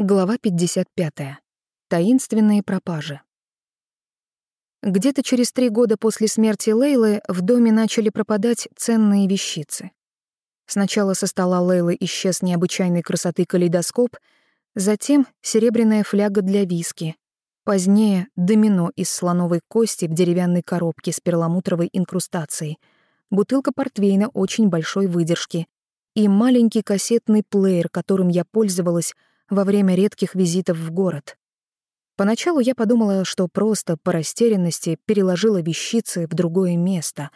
Глава 55. Таинственные пропажи. Где-то через три года после смерти Лейлы в доме начали пропадать ценные вещицы. Сначала со стола Лейлы исчез необычайной красоты калейдоскоп, затем серебряная фляга для виски, позднее домино из слоновой кости в деревянной коробке с перламутровой инкрустацией, бутылка портвейна очень большой выдержки и маленький кассетный плеер, которым я пользовалась во время редких визитов в город. Поначалу я подумала, что просто по растерянности переложила вещицы в другое место,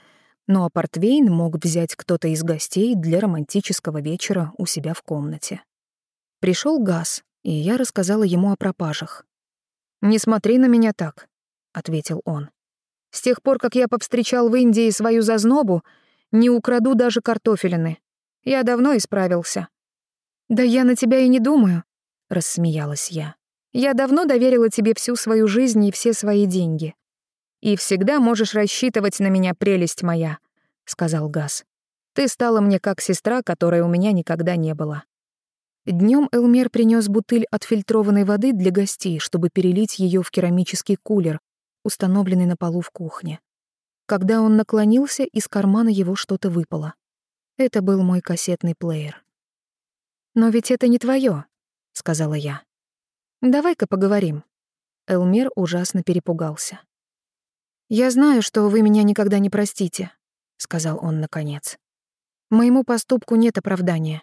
но портвейн мог взять кто-то из гостей для романтического вечера у себя в комнате. Пришел Газ, и я рассказала ему о пропажах. «Не смотри на меня так», — ответил он. «С тех пор, как я повстречал в Индии свою зазнобу, не украду даже картофелины. Я давно исправился». «Да я на тебя и не думаю», рассмеялась я. Я давно доверила тебе всю свою жизнь и все свои деньги. И всегда можешь рассчитывать на меня, прелесть моя, сказал Газ. Ты стала мне как сестра, которой у меня никогда не было. Днем Элмер принес бутыль отфильтрованной воды для гостей, чтобы перелить ее в керамический кулер, установленный на полу в кухне. Когда он наклонился, из кармана его что-то выпало. Это был мой кассетный плеер. «Но ведь это не твое, — сказала я. «Давай-ка поговорим». Элмер ужасно перепугался. «Я знаю, что вы меня никогда не простите», — сказал он наконец. «Моему поступку нет оправдания.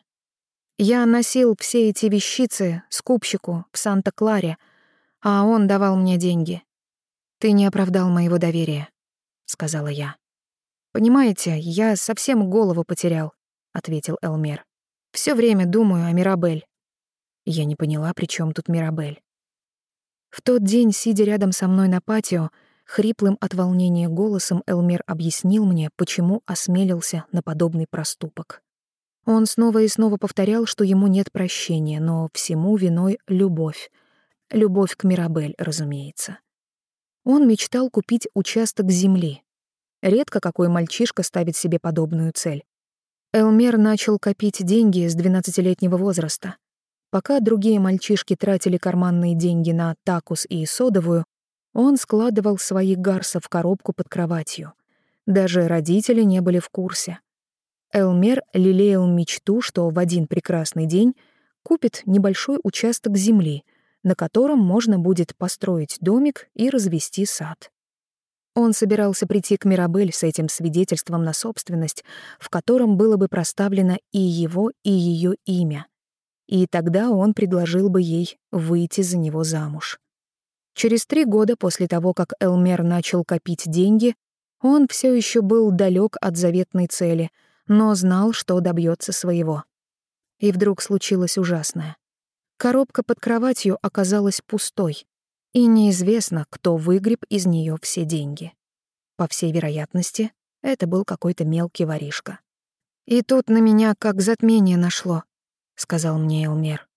Я носил все эти вещицы скупщику в Санта-Кларе, а он давал мне деньги. Ты не оправдал моего доверия», — сказала я. «Понимаете, я совсем голову потерял», — ответил Элмер. Все время думаю о Мирабель. Я не поняла, при чем тут Мирабель. В тот день, сидя рядом со мной на патио, хриплым от волнения голосом Элмер объяснил мне, почему осмелился на подобный проступок. Он снова и снова повторял, что ему нет прощения, но всему виной любовь. Любовь к Мирабель, разумеется. Он мечтал купить участок земли. Редко какой мальчишка ставит себе подобную цель. Элмер начал копить деньги с 12-летнего возраста. Пока другие мальчишки тратили карманные деньги на такус и содовую, он складывал свои гарса в коробку под кроватью. Даже родители не были в курсе. Элмер лелеял мечту, что в один прекрасный день купит небольшой участок земли, на котором можно будет построить домик и развести сад. Он собирался прийти к Мирабель с этим свидетельством на собственность, в котором было бы проставлено и его, и ее имя — и тогда он предложил бы ей выйти за него замуж. Через три года после того, как Элмер начал копить деньги, он все еще был далек от заветной цели, но знал, что добьется своего. И вдруг случилось ужасное. Коробка под кроватью оказалась пустой, и неизвестно, кто выгреб из нее все деньги. По всей вероятности, это был какой-то мелкий воришка. И тут на меня как затмение нашло сказал мне Элмер.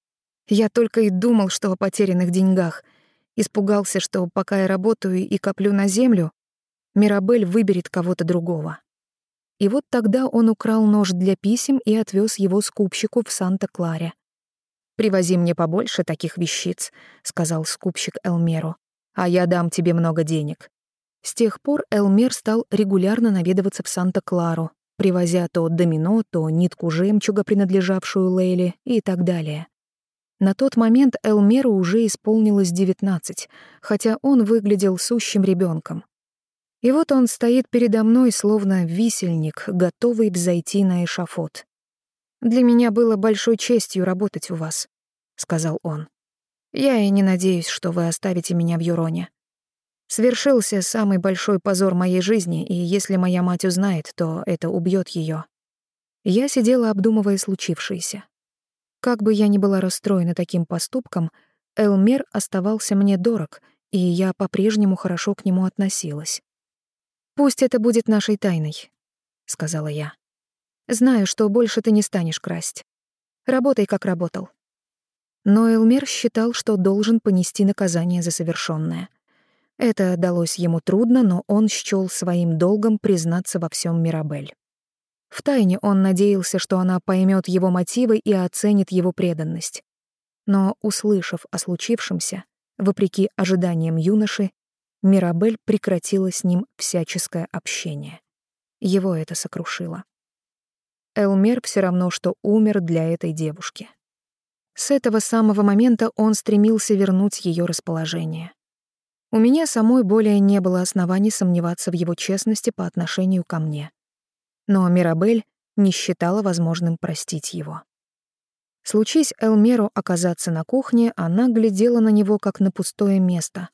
Я только и думал, что о потерянных деньгах. Испугался, что пока я работаю и коплю на землю, Мирабель выберет кого-то другого. И вот тогда он украл нож для писем и отвез его скупщику в Санта-Кларе. «Привози мне побольше таких вещиц», — сказал скупщик Элмеру, «а я дам тебе много денег». С тех пор Элмер стал регулярно наведываться в Санта-Клару, привозя то домино, то нитку жемчуга, принадлежавшую Лейле, и так далее. На тот момент Элмеру уже исполнилось 19, хотя он выглядел сущим ребенком. И вот он стоит передо мной, словно висельник, готовый взойти на эшафот. «Для меня было большой честью работать у вас», — сказал он. «Я и не надеюсь, что вы оставите меня в Юроне. Свершился самый большой позор моей жизни, и если моя мать узнает, то это убьет ее. Я сидела, обдумывая случившееся. Как бы я ни была расстроена таким поступком, Элмер оставался мне дорог, и я по-прежнему хорошо к нему относилась. «Пусть это будет нашей тайной», — сказала я. «Знаю, что больше ты не станешь красть. Работай, как работал». Но Элмер считал, что должен понести наказание за совершенное — это далось ему трудно, но он счёл своим долгом признаться во всем Мирабель. Втайне он надеялся, что она поймет его мотивы и оценит его преданность. Но, услышав о случившемся, вопреки ожиданиям юноши, Мирабель прекратила с ним всяческое общение. Его это сокрушило. Элмер все равно, что умер для этой девушки. С этого самого момента он стремился вернуть ее расположение. У меня самой более не было оснований сомневаться в его честности по отношению ко мне. Но Мирабель не считала возможным простить его. Случись Элмеру оказаться на кухне, она глядела на него как на пустое место,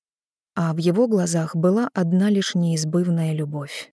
а в его глазах была одна лишь неизбывная любовь.